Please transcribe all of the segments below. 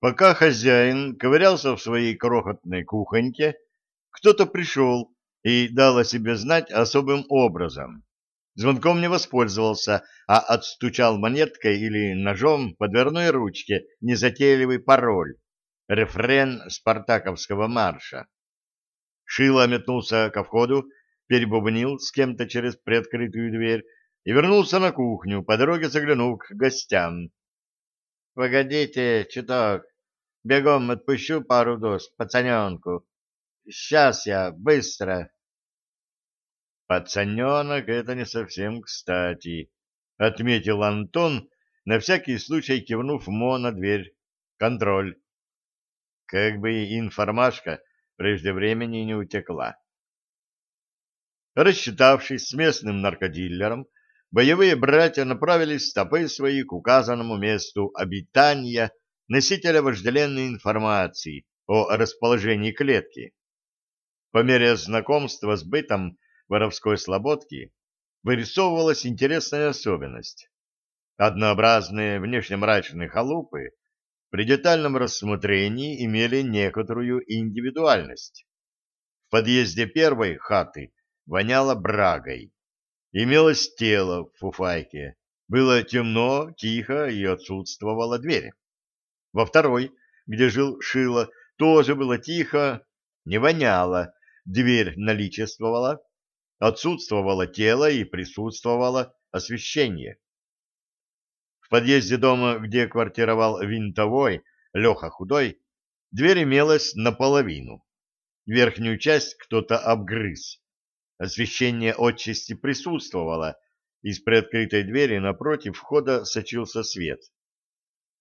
Пока хозяин ковырялся в своей крохотной кухоньке, кто-то пришел и дал о себе знать особым образом. Звонком не воспользовался, а отстучал монеткой или ножом по дверной ручке незатейливый пароль, рефрен спартаковского марша. Шило метнулся ко входу, перебубнил с кем-то через приоткрытую дверь и вернулся на кухню, по дороге заглянув к гостям. — Погодите, чуток, бегом отпущу пару доз пацаненку. Сейчас я, быстро. Пацаненок — это не совсем кстати, — отметил Антон, на всякий случай кивнув Мо на дверь. Контроль. Как бы информашка прежде времени не утекла. Рассчитавшись с местным наркодиллером, боевые братья направились стопы свои к указанному месту обитания носителя вожделенной информации о расположении клетки. По мере знакомства с бытом воровской слободки вырисовывалась интересная особенность. Однообразные внешне-мрачные халупы при детальном рассмотрении имели некоторую индивидуальность. В подъезде первой хаты воняло брагой. Имелось тело в фуфайке. Было темно, тихо и отсутствовала дверь. Во второй, где жил Шило, тоже было тихо, не воняло, дверь наличествовала, отсутствовало тело и присутствовало освещение. В подъезде дома, где квартировал винтовой, Леха Худой, дверь имелась наполовину. Верхнюю часть кто-то обгрыз. Освещение отчасти присутствовало, из приоткрытой двери напротив входа сочился свет.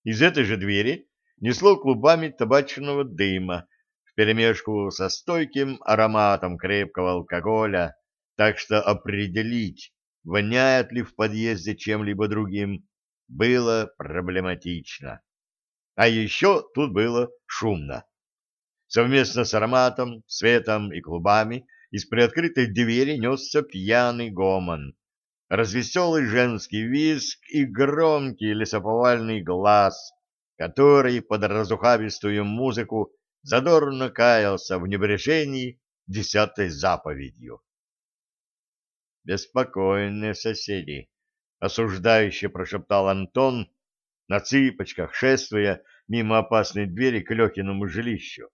Из этой же двери несло клубами табачного дыма вперемешку со стойким ароматом крепкого алкоголя, так что определить, воняет ли в подъезде чем-либо другим, было проблематично. А еще тут было шумно. Совместно с ароматом, светом и клубами из приоткрытой двери несся пьяный гомон, развеселый женский визг и громкий лесоповальный глаз, который под разухабистую музыку задорно каялся в небрежении десятой заповедью. «Беспокойные соседи», — осуждающе прошептал Антон, на цыпочках шествуя мимо опасной двери к Лехиному жилищу.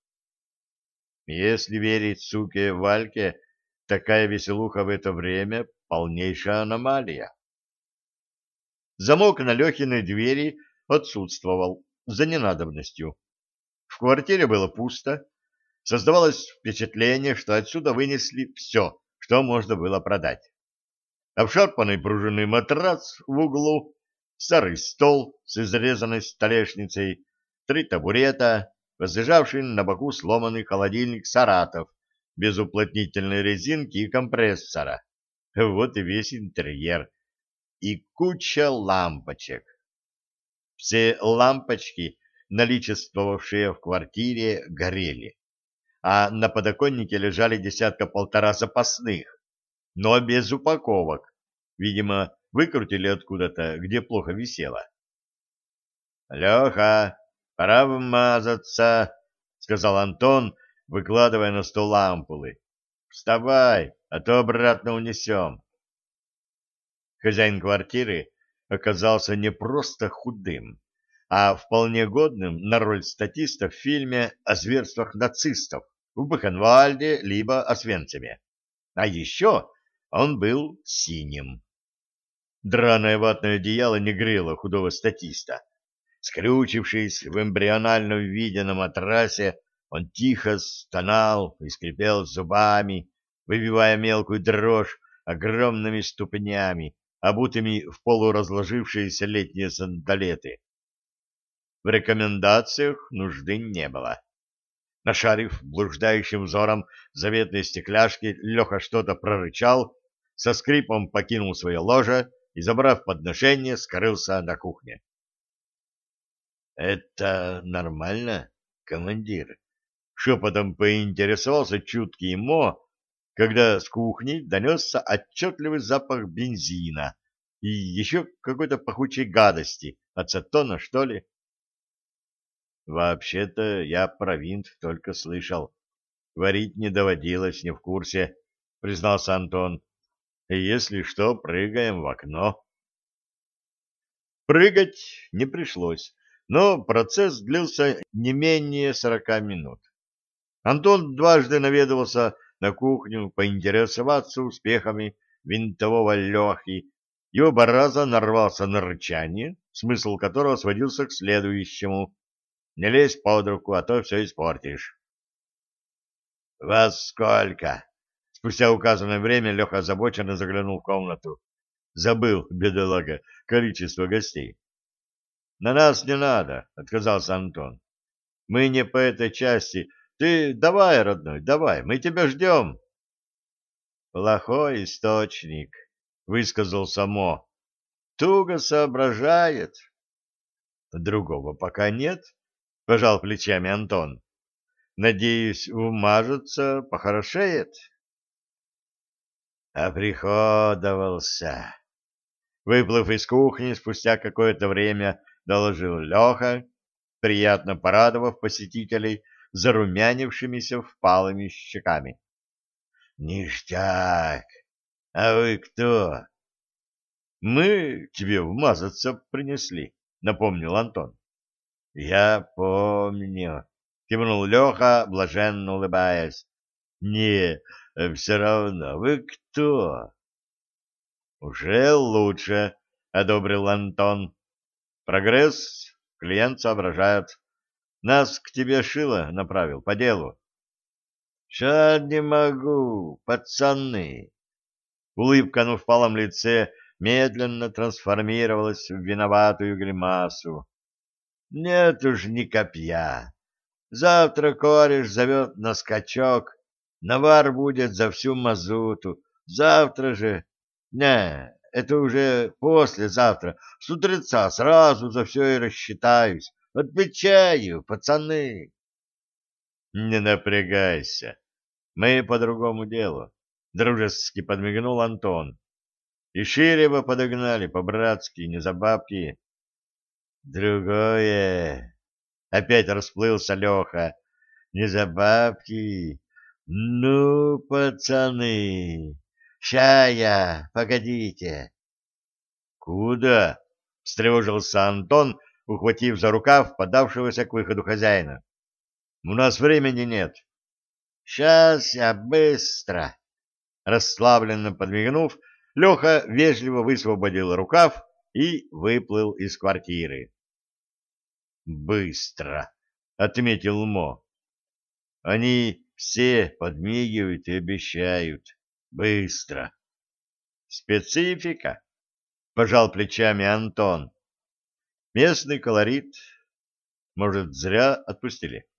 Если верить суке Вальке, такая веселуха в это время — полнейшая аномалия. Замок на Лехиной двери отсутствовал за ненадобностью. В квартире было пусто. Создавалось впечатление, что отсюда вынесли все, что можно было продать обшарпанный пружинный матрас в углу, старый стол с изрезанной столешницей, три табурета, возлежавший на боку сломанный холодильник «Саратов» без уплотнительной резинки и компрессора. Вот и весь интерьер. И куча лампочек. Все лампочки, наличествовавшие в квартире, горели, а на подоконнике лежали десятка-полтора запасных, но без упаковок. Видимо, выкрутили откуда-то, где плохо висело. — Леха, пора вмазаться, — сказал Антон, выкладывая на стол ампулы. — Вставай, а то обратно унесем. Хозяин квартиры оказался не просто худым, а вполне годным на роль статиста в фильме о зверствах нацистов в Бухенвальде либо Освенциме. А еще он был синим. Драное ватное одеяло не грело худого статиста. Скрючившись в эмбриональном виде на матрасе, он тихо стонал и скрипел зубами, выбивая мелкую дрожь огромными ступнями, обутыми в полуразложившиеся летние сандалеты. В рекомендациях нужды не было. Нашарив блуждающим взором заветные стекляшки, Леха что-то прорычал со скрипом покинул свое ложе и, забрав подношение, скрылся на кухне. — Это нормально, командир? — шепотом поинтересовался чуткий Мо, когда с кухни донесся отчетливый запах бензина и еще какой-то пахучей гадости, ацетона, что ли. Вообще-то я про винт только слышал. Варить не доводилось, не в курсе, признался Антон. Если что, прыгаем в окно. Прыгать не пришлось, но процесс длился не менее сорока минут. Антон дважды наведывался на кухню поинтересоваться успехами винтового Лехи и оба раза нарвался на рычание, смысл которого сводился к следующему. «Не лезь под руку, а то все испортишь». «Вас сколько?» Спустя указанное время Леха озабоченно заглянул в комнату. Забыл, бедолага, количество гостей. «На нас не надо», — отказался Антон. «Мы не по этой части. Ты давай, родной, давай, мы тебя ждем». «Плохой источник», — высказал Само. «Туго соображает». «Другого пока нет», — пожал плечами Антон. «Надеюсь, умажется, похорошеет». «Оприходовался», Выплыв из кухни, спустя какое-то время доложил Леха, приятно порадовав посетителей зарумянившимися впалыми щеками. «Ништяк! А вы кто?» «Мы тебе вмазаться принесли», — напомнил Антон. «Я помню», — кивнул Леха, блаженно улыбаясь. «Не, все равно, вы кто?» Уже лучше, одобрил Антон. Прогресс, клиент соображает. Нас к тебе Шило направил по делу. Ща не могу, пацаны. Улыбка на впалом лице медленно трансформировалась в виноватую гримасу. Нет уж ни копья. Завтра кореш зовет на скачок. Навар будет за всю мазуту. Завтра же не, это уже послезавтра. С утреца сразу за все и рассчитаюсь. Отвечаю, пацаны. Не напрягайся. Мы по другому делу. Дружески подмигнул Антон. И Ширева подогнали по-братски, не за бабки. Другое. Опять расплылся Леха. Не за бабки. Ну, пацаны, Ща я, погодите. Куда? встревожился Антон, ухватив за рукав подавшегося к выходу хозяина. У нас времени нет. Сейчас я быстро. Расслабленно подмигнув, Леха вежливо высвободил рукав и выплыл из квартиры. «Быстро!» — отметил Мо. «Они все подмигивают и обещают. Быстро. Специфика, пожал плечами Антон. Местный колорит. Может, зря отпустили.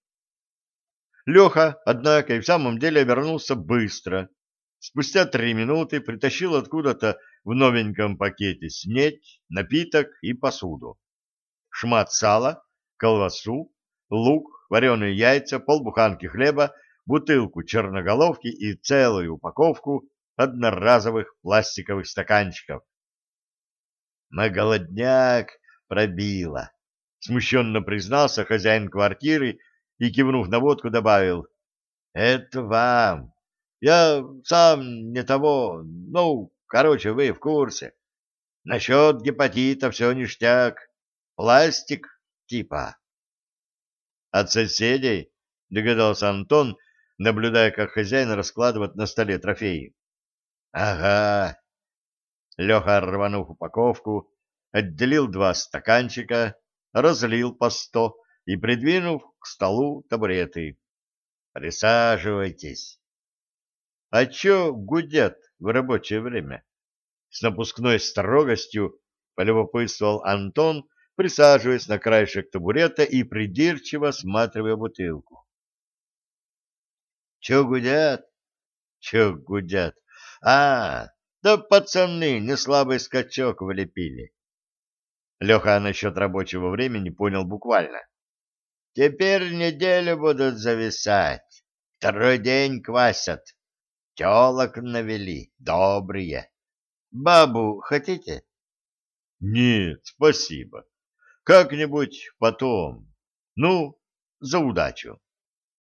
Леха, однако, и в самом деле вернулся быстро. Спустя три минуты притащил откуда-то в новеньком пакете снеть, напиток и посуду. Шмат сала, колбасу, лук, вареные яйца, полбуханки хлеба бутылку черноголовки и целую упаковку одноразовых пластиковых стаканчиков. «На голодняк пробило», — смущенно признался хозяин квартиры и, кивнув на водку, добавил. «Это вам. Я сам не того. Ну, короче, вы в курсе. Насчет гепатита все ништяк. Пластик типа». «От соседей?» — догадался Антон, наблюдая, как хозяин раскладывает на столе трофеи. «Ага». Леха, рванув упаковку, отделил два стаканчика, разлил по сто и, придвинув к столу табуреты. «Присаживайтесь». «А чё гудят в рабочее время?» С напускной строгостью полюбопытствовал Антон, присаживаясь на краешек табурета и придирчиво осматривая бутылку. Че гудят? Че гудят? А, да пацаны не слабый скачок влепили. Леха насчет рабочего времени понял буквально. Теперь неделю будут зависать. Второй день квасят. Телок навели, добрые. Бабу хотите? Нет, спасибо. Как-нибудь потом. Ну, за удачу.